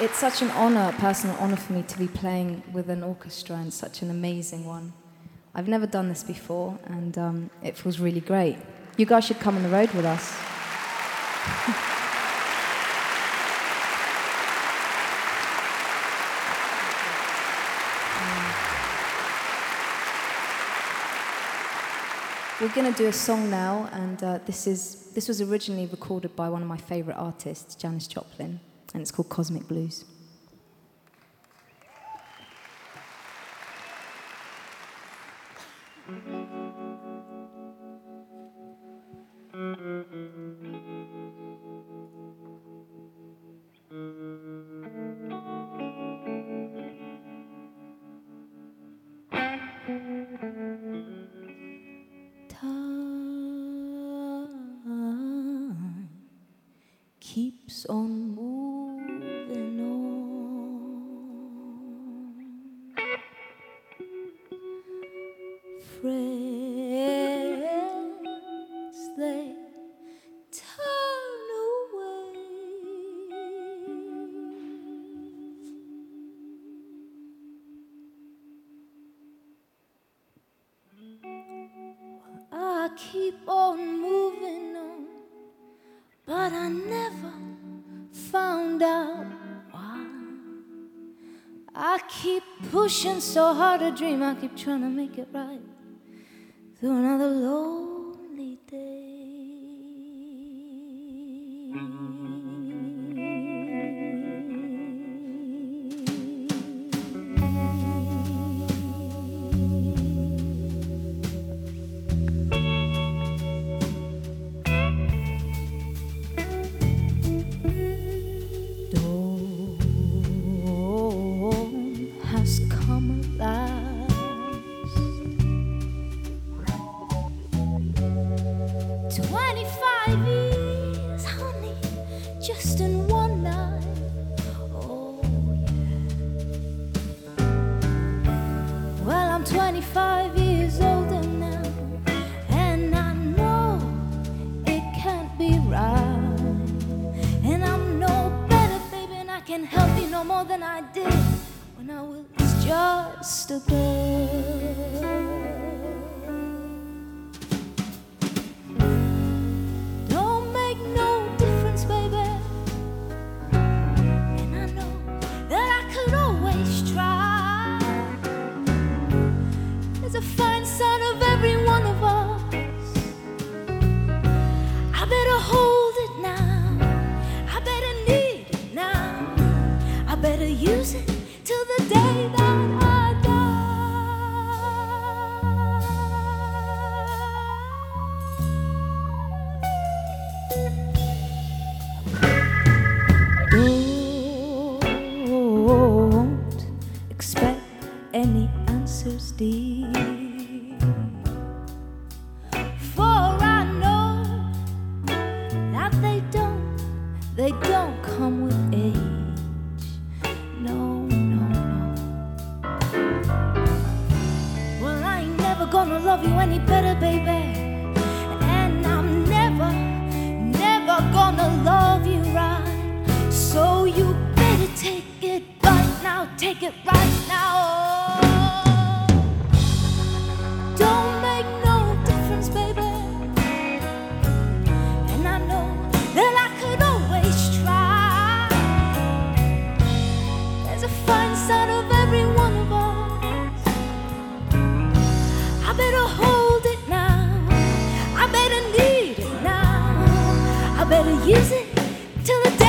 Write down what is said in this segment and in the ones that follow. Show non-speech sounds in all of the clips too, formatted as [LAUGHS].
It's such an honor, a personal honor for me to be playing with an orchestra and such an amazing one. I've never done this before, and um, it feels really great. You guys should come on the road with us. [LAUGHS] We're going to do a song now, and uh, this, is, this was originally recorded by one of my favorite artists, Janis Joplin, and it's called Kozmic Blues. Time keeps on moving keep on moving on, but I never found out why. I keep pushing so hard to dream, I keep trying to make it right through another lonely 25 years, honey, just in one night. Oh, yeah. Well, I'm 25 years older now, and I know it can't be right. And I'm no better, baby, and I can help you no more than I did when I was just a girl. Of every one of us. I better hold it now. I better need it now. I better use it till the day that that they don't, they don't come with age. No, no, no. Well, I ain't never gonna love you any better, baby. And I'm never, never gonna love you right. So you better take it right now, take it right now. Side of every one of us. I better hold it now. I better need it now. I better use it till the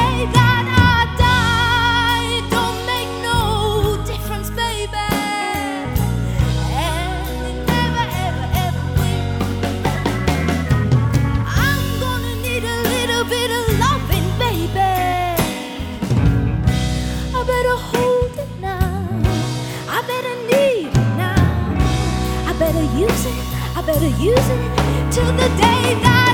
better use it. I better use it till the day that.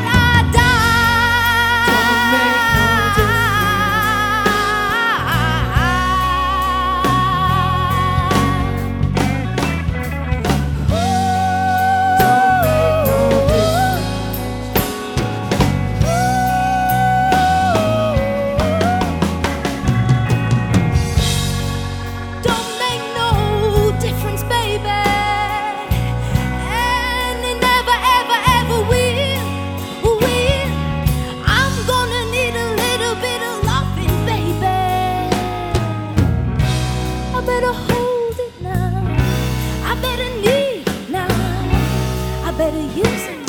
better use it.